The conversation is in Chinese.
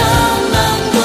将难过。